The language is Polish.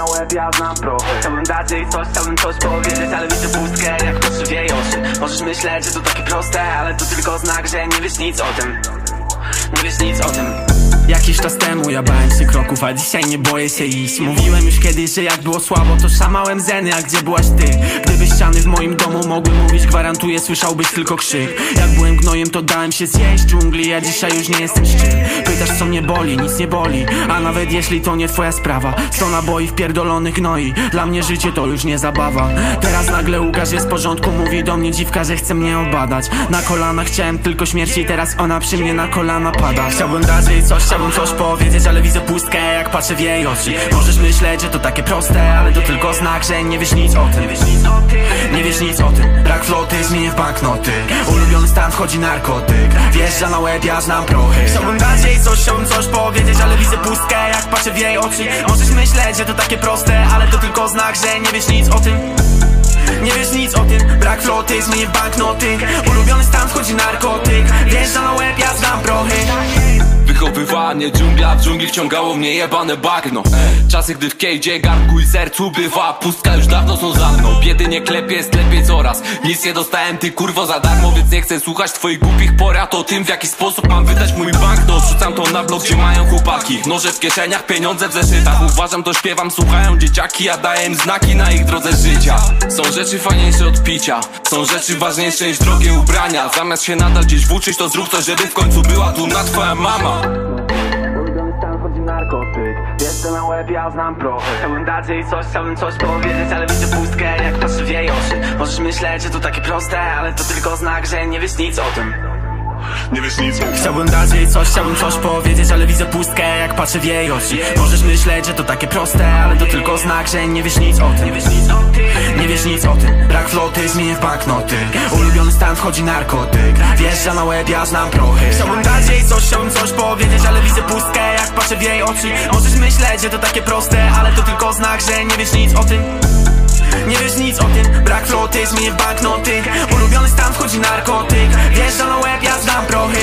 łeb, ja znam prochy Chciałbym dać jej coś, chciałbym coś powiedzieć Ale widzę pustkę, jak patrzy w jej oczy. Możesz myśleć, że to takie proste Ale to tylko znak, że nie wiesz nic o tym. Nie wiesz nic o tym Jakiś czas temu. Ja bałem się kroków, a dzisiaj nie boję się iść. Mówiłem już kiedyś, że jak było słabo, to szamałem zeny, a gdzie byłaś ty? Gdyby ściany w moim domu mogły mówić, gwarantuję, słyszałbyś tylko krzyk. Jak byłem gnojem, to dałem się zjeść dżungli, ja dzisiaj już nie jestem szczyt Pytasz co mnie boli, nic nie boli, a nawet jeśli to nie twoja sprawa Sto naboi wpierdolonych gnoi, dla mnie życie to już nie zabawa. Teraz nagle Łukasz jest w porządku, mówi do mnie dziwka, że chce mnie obadać. Na kolana chciałem tylko śmierci, teraz ona przy mnie na kolana pada. Chciałbym dać coś, chciałbym coś powiedzieć, ale widzę pustkę jak patrzę w jej oczy. Możesz myśleć, że to takie proste, ale to tylko znak, że nie wiesz nic o tym. Nie wiesz nic o tym. Brak floty zmienię w banknoty. Ulubiony stan wchodzi narkotyk. Wjeżdża na łeb, ja znam prochy. Chciałbym dać jej coś, chciałbym coś powiedzieć, ale widzę pustkę jak patrzę w jej oczy. Możesz myśleć, że to takie proste, ale to tylko znak, że nie wiesz nic o tym. Nie wiesz nic o tym, brak floty zmienię banknoty. Ulubiony stan wchodzi narkotyk. Wjeżdża na łeb, Wychowywanie dżungla, w dżungli wciągało mnie jebane bagno. Czasy gdy w kejdzie garnku i sercu bywa Pustka już dawno są za mną. Biedy nie klepie, jest lepiej coraz. Nic nie dostałem ty kurwo za darmo Więc nie chcę słuchać twoich głupich porad O tym w jaki sposób mam wydać mój banknot To na blok, gdzie mają chłopaki. Noże w kieszeniach, pieniądze w zeszytach. Uważam to śpiewam, słuchają dzieciaki. Ja daję im znaki na ich drodze życia. Są rzeczy fajniejsze od picia. Są rzeczy ważniejsze niż drogie ubrania. Zamiast się nadal gdzieś włóczyć to zrób coś, żeby w końcu była tu na twoja mama. Narkotyk. Wjeżdża na łeb, ja znam prochy Chciałbym dać jej coś, chciałbym coś powiedzieć Ale widzę pustkę, jak patrzy w jej oczy. Możesz myśleć, że to takie proste Ale to tylko znak, że nie wiesz nic o tym Nie wiesz nic. Chciałbym dać jej coś, chciałbym coś powiedzieć, ale widzę pustkę jak patrzę w jej oczy. Możesz myśleć, że to takie proste, ale to tylko znak, że nie wiesz nic o tym. Nie wiesz nic o tym, Brak floty zmienię w banknoty Ulubiony stan wchodzi narkotyk. Wjeżdża na łeb, ja znam prochy. Chciałbym dać jej coś, chciałbym coś powiedzieć, ale widzę pustkę jak patrzę w jej oczy. Możesz myśleć, że to takie proste, ale to tylko znak, że nie wiesz nic o tym. Nie wiesz nic o tym, brak floty zmienię w banknoty stan wchodzi narkotyk Wjeżdża na łeb, ja znam prochy